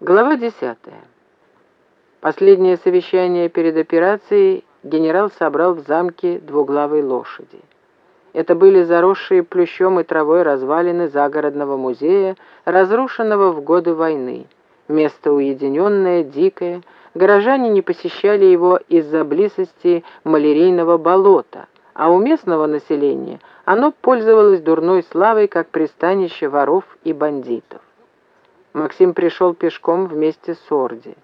Глава 10. Последнее совещание перед операцией генерал собрал в замке двуглавой лошади. Это были заросшие плющом и травой развалины загородного музея, разрушенного в годы войны. Место уединенное, дикое, горожане не посещали его из-за близости малярийного болота, а у местного населения оно пользовалось дурной славой как пристанище воров и бандитов. Максим пришел пешком вместе с Орди.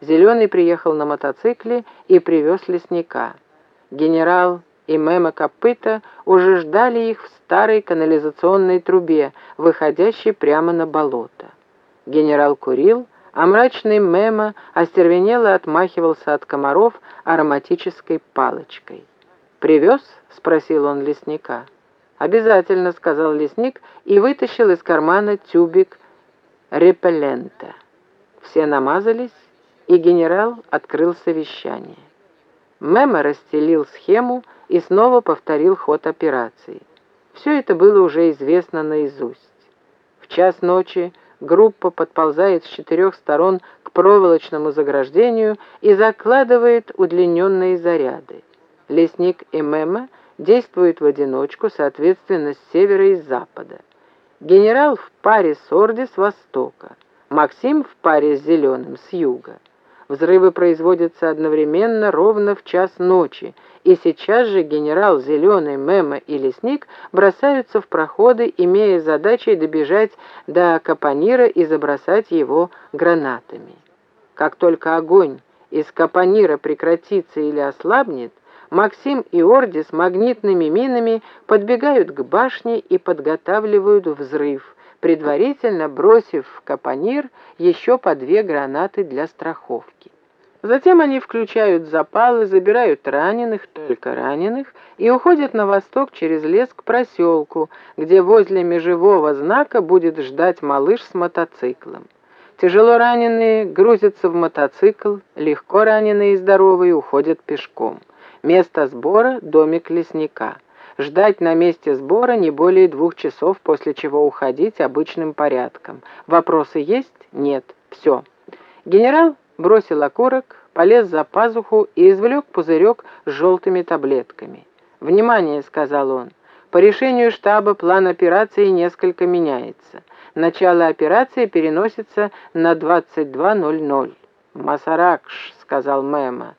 Зеленый приехал на мотоцикле и привез лесника. Генерал и Мема Копыта уже ждали их в старой канализационной трубе, выходящей прямо на болото. Генерал курил, а мрачный Мема остервенело отмахивался от комаров ароматической палочкой. «Привез?» — спросил он лесника. «Обязательно», — сказал лесник и вытащил из кармана тюбик репеллента. Все намазались, и генерал открыл совещание. Мемо расстелил схему и снова повторил ход операции. Все это было уже известно наизусть. В час ночи группа подползает с четырех сторон к проволочному заграждению и закладывает удлиненные заряды. Лесник и Мемо действуют в одиночку, соответственно, с севера и с запада. Генерал в паре с Орди с востока, Максим в паре с Зеленым с юга. Взрывы производятся одновременно ровно в час ночи, и сейчас же генерал Зеленый, Мема и Лесник бросаются в проходы, имея задачей добежать до Капонира и забросать его гранатами. Как только огонь из Капонира прекратится или ослабнет, Максим и Орди с магнитными минами подбегают к башне и подготавливают взрыв, предварительно бросив в капонир еще по две гранаты для страховки. Затем они включают запалы, забирают раненых, только раненых, и уходят на восток через лес к проселку, где возле межевого знака будет ждать малыш с мотоциклом. Тяжело раненые грузятся в мотоцикл, легко раненые и здоровые уходят пешком. Место сбора — домик лесника. Ждать на месте сбора не более двух часов, после чего уходить обычным порядком. Вопросы есть? Нет. Все. Генерал бросил окурок, полез за пазуху и извлек пузырек с желтыми таблетками. «Внимание!» — сказал он. «По решению штаба план операции несколько меняется. Начало операции переносится на 22.00». «Масаракш», — сказал Мэма.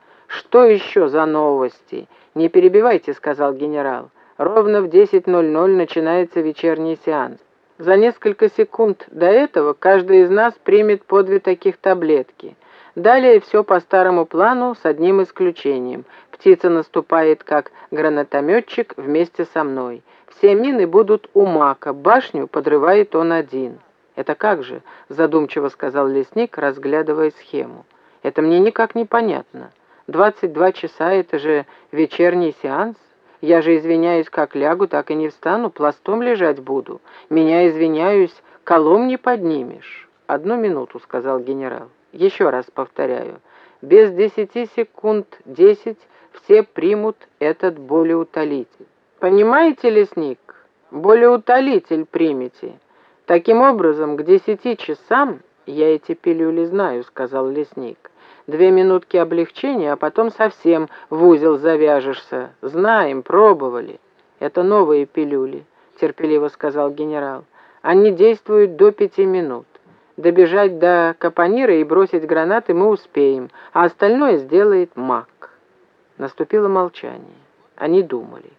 «Что еще за новости?» «Не перебивайте», — сказал генерал. «Ровно в 10.00 начинается вечерний сеанс. За несколько секунд до этого каждый из нас примет по две таких таблетки. Далее все по старому плану с одним исключением. Птица наступает как гранатометчик вместе со мной. Все мины будут у мака, башню подрывает он один». «Это как же?» — задумчиво сказал лесник, разглядывая схему. «Это мне никак не понятно». 22 часа — это же вечерний сеанс. Я же, извиняюсь, как лягу, так и не встану, пластом лежать буду. Меня, извиняюсь, колом не поднимешь. «Одну минуту», — сказал генерал. «Еще раз повторяю. Без десяти секунд десять все примут этот болеутолитель. Понимаете, лесник? Болеутолитель примете. Таким образом, к десяти часам я эти пилюли знаю», — сказал лесник. Две минутки облегчения, а потом совсем в узел завяжешься. Знаем, пробовали. Это новые пилюли, терпеливо сказал генерал. Они действуют до пяти минут. Добежать до капонира и бросить гранаты мы успеем, а остальное сделает маг. Наступило молчание. Они думали.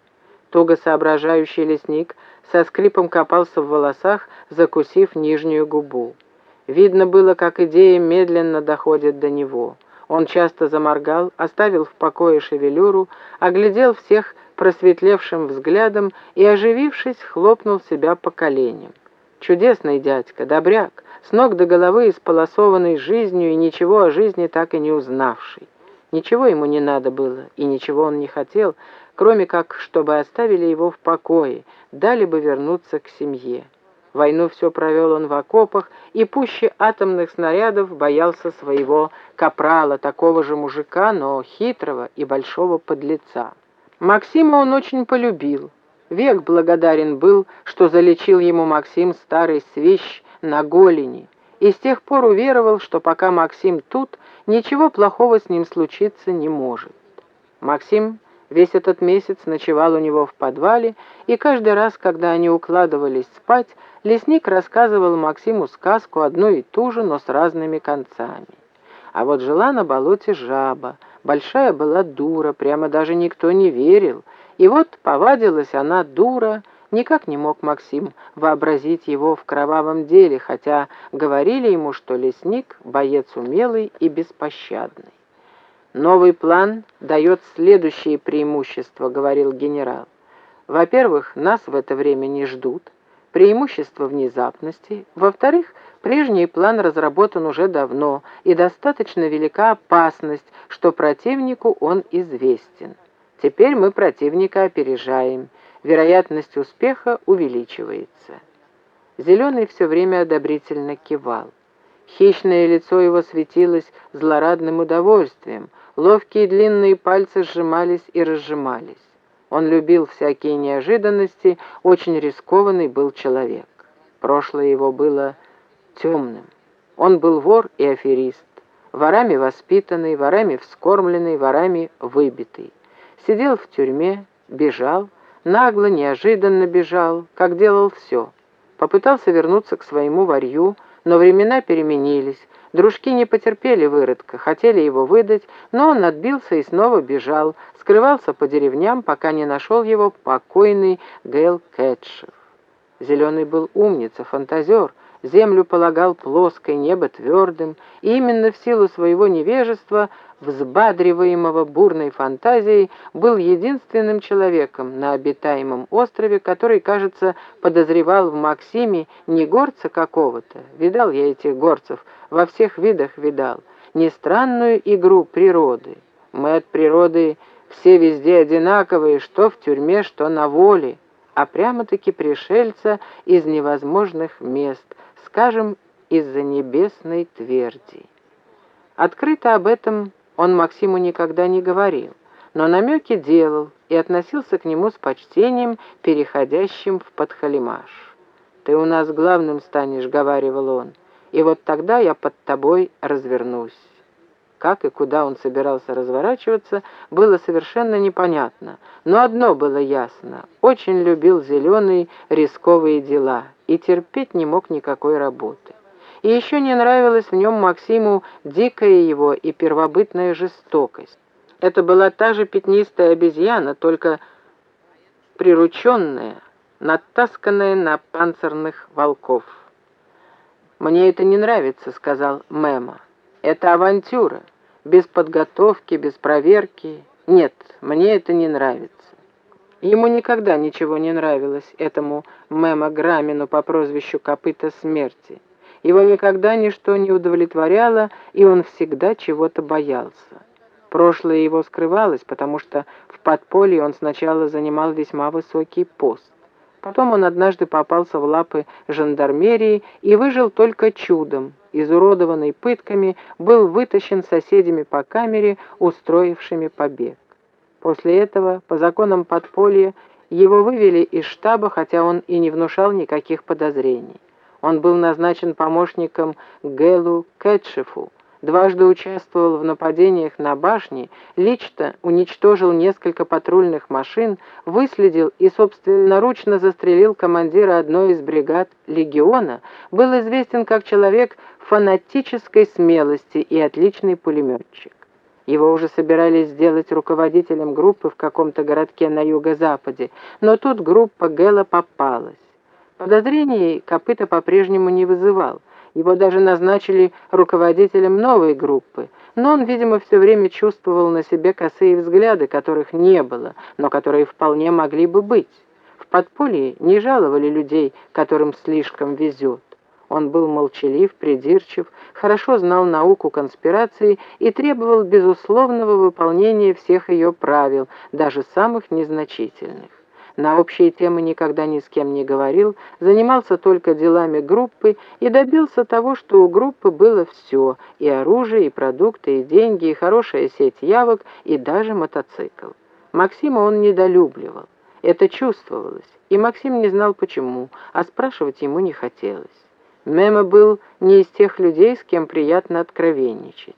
Туго соображающий лесник со скрипом копался в волосах, закусив нижнюю губу. Видно было, как идея медленно доходит до него. Он часто заморгал, оставил в покое шевелюру, оглядел всех просветлевшим взглядом и, оживившись, хлопнул себя по коленям. Чудесный дядька, добряк, с ног до головы исполосованный жизнью и ничего о жизни так и не узнавший. Ничего ему не надо было, и ничего он не хотел, кроме как, чтобы оставили его в покое, дали бы вернуться к семье. Войну все провел он в окопах и пуще атомных снарядов боялся своего капрала, такого же мужика, но хитрого и большого подлеца. Максима он очень полюбил. Век благодарен был, что залечил ему Максим старый свищ на голени, и с тех пор уверовал, что пока Максим тут, ничего плохого с ним случиться не может. Максим весь этот месяц ночевал у него в подвале, и каждый раз, когда они укладывались спать, лесник рассказывал Максиму сказку одну и ту же, но с разными концами. А вот жила на болоте жаба, большая была дура, прямо даже никто не верил, и вот повадилась она дура, Никак не мог Максим вообразить его в кровавом деле, хотя говорили ему, что лесник — боец умелый и беспощадный. «Новый план дает следующие преимущества», — говорил генерал. «Во-первых, нас в это время не ждут. Преимущество внезапности. Во-вторых, прежний план разработан уже давно, и достаточно велика опасность, что противнику он известен. Теперь мы противника опережаем» вероятность успеха увеличивается. Зеленый все время одобрительно кивал. Хищное лицо его светилось злорадным удовольствием, ловкие длинные пальцы сжимались и разжимались. Он любил всякие неожиданности, очень рискованный был человек. Прошлое его было темным. Он был вор и аферист, ворами воспитанный, ворами вскормленный, ворами выбитый. Сидел в тюрьме, бежал, Нагло, неожиданно бежал, как делал все. Попытался вернуться к своему варью, но времена переменились. Дружки не потерпели выродка, хотели его выдать, но он отбился и снова бежал, скрывался по деревням, пока не нашел его покойный Гэл Кэтшев. Зеленый был умница, фантазер, землю полагал плоской, небо твердым, и именно в силу своего невежества взбадриваемого бурной фантазией, был единственным человеком на обитаемом острове, который, кажется, подозревал в Максиме не горца какого-то, видал я этих горцев, во всех видах видал, не странную игру природы. Мы от природы все везде одинаковые, что в тюрьме, что на воле, а прямо-таки пришельца из невозможных мест, скажем, из-за небесной тверди. Открыто об этом он Максиму никогда не говорил, но намеки делал и относился к нему с почтением, переходящим в подхалимаш. «Ты у нас главным станешь», — говаривал он, — «и вот тогда я под тобой развернусь». Как и куда он собирался разворачиваться, было совершенно непонятно, но одно было ясно — очень любил зеленые рисковые дела и терпеть не мог никакой работы. И еще не нравилась в нем Максиму дикая его и первобытная жестокость. Это была та же пятнистая обезьяна, только прирученная, натасканная на панцирных волков. «Мне это не нравится», — сказал Мэма. «Это авантюра, без подготовки, без проверки. Нет, мне это не нравится». Ему никогда ничего не нравилось, этому Мэма Грамину по прозвищу Копыта Смерти. Его никогда ничто не удовлетворяло, и он всегда чего-то боялся. Прошлое его скрывалось, потому что в подполье он сначала занимал весьма высокий пост. Потом он однажды попался в лапы жандармерии и выжил только чудом. Изуродованный пытками, был вытащен соседями по камере, устроившими побег. После этого, по законам подполья, его вывели из штаба, хотя он и не внушал никаких подозрений. Он был назначен помощником Гэлу Кэтшифу, дважды участвовал в нападениях на башни, лично уничтожил несколько патрульных машин, выследил и собственноручно застрелил командира одной из бригад легиона, был известен как человек фанатической смелости и отличный пулеметчик. Его уже собирались сделать руководителем группы в каком-то городке на юго-западе, но тут группа Гэла попалась. Подозрений Копыта по-прежнему не вызывал. Его даже назначили руководителем новой группы, но он, видимо, все время чувствовал на себе косые взгляды, которых не было, но которые вполне могли бы быть. В подполье не жаловали людей, которым слишком везет. Он был молчалив, придирчив, хорошо знал науку конспирации и требовал безусловного выполнения всех ее правил, даже самых незначительных на общие темы никогда ни с кем не говорил, занимался только делами группы и добился того, что у группы было все — и оружие, и продукты, и деньги, и хорошая сеть явок, и даже мотоцикл. Максима он недолюбливал. Это чувствовалось, и Максим не знал почему, а спрашивать ему не хотелось. Мема был не из тех людей, с кем приятно откровенничать.